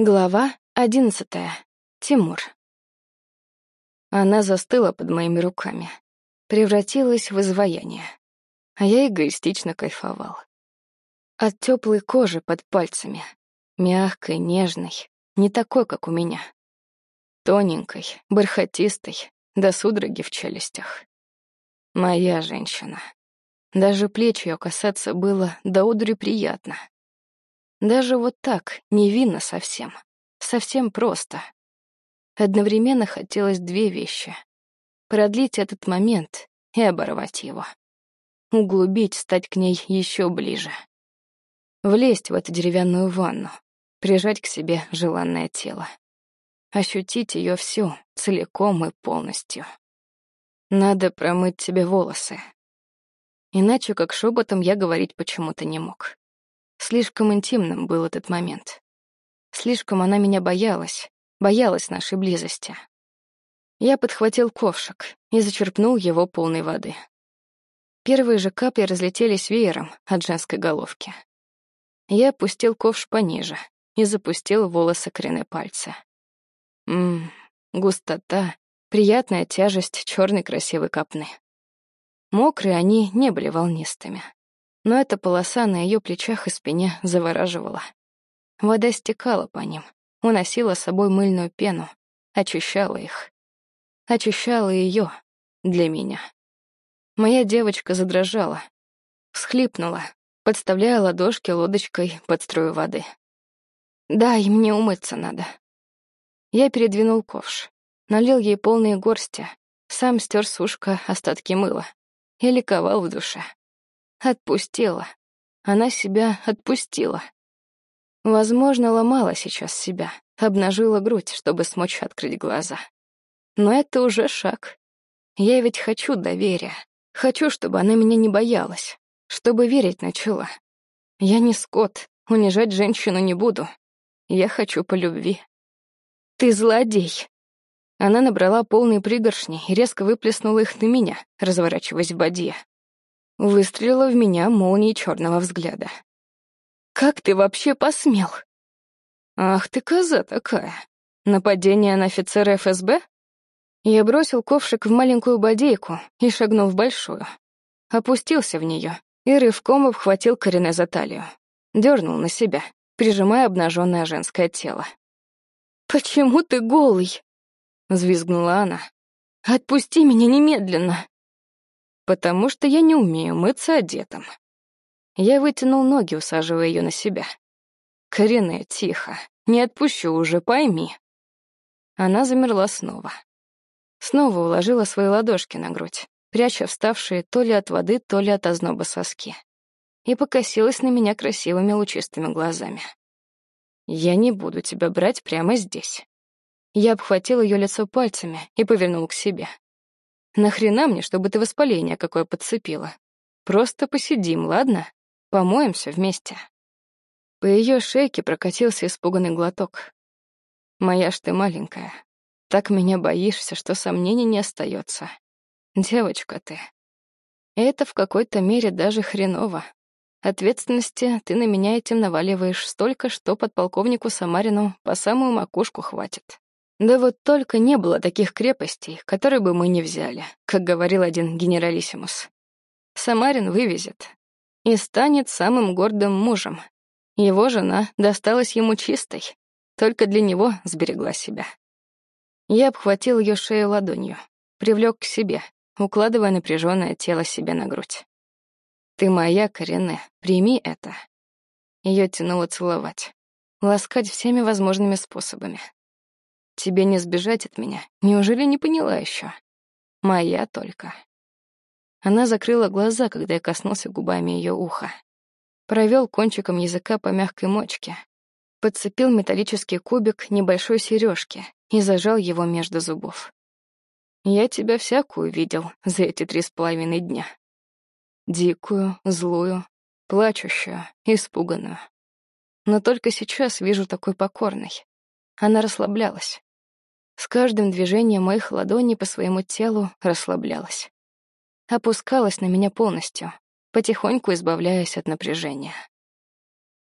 Глава одиннадцатая. Тимур. Она застыла под моими руками, превратилась в изваяние, а я эгоистично кайфовал. От теплой кожи под пальцами, мягкой, нежной, не такой, как у меня. Тоненькой, бархатистой, до судороги в челюстях. Моя женщина. Даже плечи ее касаться было до удри приятно. Даже вот так, невинно совсем. Совсем просто. Одновременно хотелось две вещи. Продлить этот момент и оборвать его. Углубить, стать к ней еще ближе. Влезть в эту деревянную ванну, прижать к себе желанное тело. Ощутить ее всю, целиком и полностью. Надо промыть себе волосы. Иначе как шепотом я говорить почему-то не мог. Слишком интимным был этот момент. Слишком она меня боялась, боялась нашей близости. Я подхватил ковшик и зачерпнул его полной воды. Первые же капли разлетелись веером от женской головки. Я опустил ковш пониже и запустил волосы коренные пальцы. Ммм, густота, приятная тяжесть черной красивой копны. Мокрые они не были волнистыми но эта полоса на ее плечах и спине завораживала. Вода стекала по ним, уносила с собой мыльную пену, очищала их. Очищала ее для меня. Моя девочка задрожала, всхлипнула, подставляя ладошки лодочкой под струю воды. «Да, и мне умыться надо». Я передвинул ковш, налил ей полные горсти, сам стер с ушка остатки мыла и ликовал в душе. Отпустила. Она себя отпустила. Возможно, ломала сейчас себя, обнажила грудь, чтобы смочь открыть глаза. Но это уже шаг. Я ведь хочу доверия. Хочу, чтобы она меня не боялась, чтобы верить начала. Я не скот, унижать женщину не буду. Я хочу по любви. Ты злодей. Она набрала полные пригоршни и резко выплеснула их на меня, разворачиваясь в бадье выстрелила в меня молнией черного взгляда. «Как ты вообще посмел?» «Ах ты коза такая! Нападение на офицера ФСБ?» Я бросил ковшик в маленькую бодейку и шагнул в большую. Опустился в нее и рывком обхватил Корене за талию. Дернул на себя, прижимая обнаженное женское тело. «Почему ты голый?» — взвизгнула она. «Отпусти меня немедленно!» Потому что я не умею мыться одетым. Я вытянул ноги, усаживая ее на себя. Корене, тихо, не отпущу уже, пойми. Она замерла снова. Снова уложила свои ладошки на грудь, пряча вставшие то ли от воды, то ли от озноба соски. И покосилась на меня красивыми лучистыми глазами. «Я не буду тебя брать прямо здесь». Я обхватил ее лицо пальцами и повернул к себе. Нахрена мне, чтобы ты воспаление какое подцепила? Просто посидим, ладно? Помоемся вместе. По ее шейке прокатился испуганный глоток. Моя ж ты маленькая. Так меня боишься, что сомнений не остается. Девочка ты. Это в какой-то мере даже хреново. Ответственности ты на меня этим наваливаешь столько, что подполковнику Самарину по самую макушку хватит. Да вот только не было таких крепостей, которые бы мы не взяли, как говорил один генералиссимус. Самарин вывезет и станет самым гордым мужем. Его жена досталась ему чистой, только для него сберегла себя. Я обхватил ее шею ладонью, привлек к себе, укладывая напряженное тело себе на грудь. «Ты моя, Корене, прими это». Ее тянуло целовать, ласкать всеми возможными способами, Тебе не сбежать от меня. Неужели не поняла еще? Моя только. Она закрыла глаза, когда я коснулся губами ее уха. Провел кончиком языка по мягкой мочке. Подцепил металлический кубик небольшой сережки и зажал его между зубов. Я тебя всякую видел за эти три с половиной дня. Дикую, злую, плачущую, испуганную. Но только сейчас вижу такой покорной. Она расслаблялась. С каждым движением моих ладоней по своему телу расслаблялась. Опускалась на меня полностью, потихоньку избавляясь от напряжения.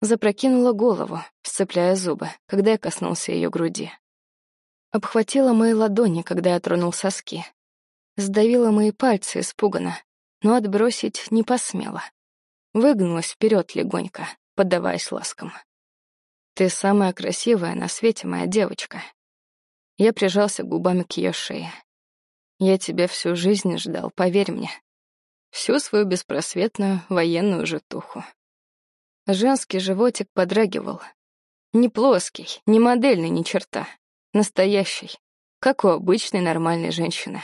Запрокинула голову, сцепляя зубы, когда я коснулся ее груди. Обхватила мои ладони, когда я тронул соски. Сдавила мои пальцы испуганно, но отбросить не посмела. Выгнулась вперед легонько, поддаваясь ласкам. «Ты самая красивая на свете, моя девочка». Я прижался губами к ее шее. «Я тебя всю жизнь ждал, поверь мне. Всю свою беспросветную военную житуху». Женский животик подрагивал. Не плоский, не модельный ни черта. Настоящий, как у обычной нормальной женщины,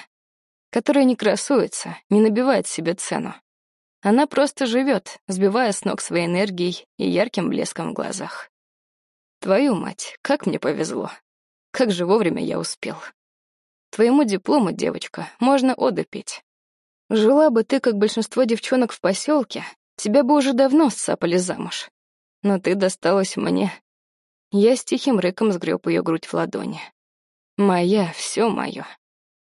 которая не красуется, не набивает себе цену. Она просто живет, сбивая с ног своей энергией и ярким блеском в глазах. Твою мать, как мне повезло. Как же вовремя я успел. Твоему диплому, девочка, можно оды петь. Жила бы ты, как большинство девчонок в поселке, тебя бы уже давно сцапали замуж. Но ты досталась мне. Я с тихим рыком сгреб ее грудь в ладони. Моя, все мое.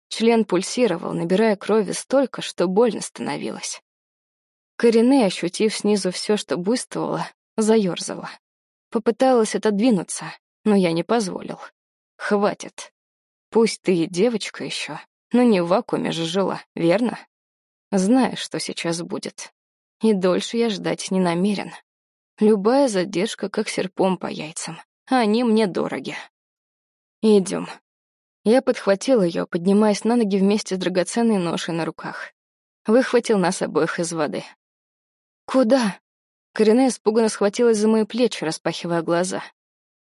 Член пульсировал, набирая крови столько, что больно становилось. Корене, ощутив снизу все, что буйствовало, заерзала. Попыталась отодвинуться, но я не позволил. Хватит. Пусть ты и девочка еще, но не в вакууме же жила, верно? Знаешь, что сейчас будет. И дольше я ждать не намерен. Любая задержка как серпом по яйцам, а они мне дороги. Идем. Я подхватил ее, поднимаясь на ноги вместе с драгоценной ношей на руках. Выхватил нас обоих из воды. «Куда?» Корене испуганно схватилась за мои плечи, распахивая глаза.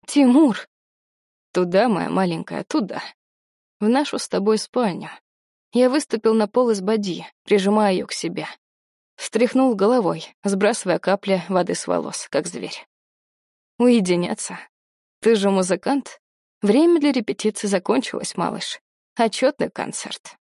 «Тимур!» «Туда, моя маленькая, туда. В нашу с тобой спальню». Я выступил на пол из боди, прижимая ее к себе. Встряхнул головой, сбрасывая капли воды с волос, как зверь. «Уединяться? Ты же музыкант? Время для репетиции закончилось, малыш. Отчетный концерт».